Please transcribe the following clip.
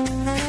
Mm-hmm.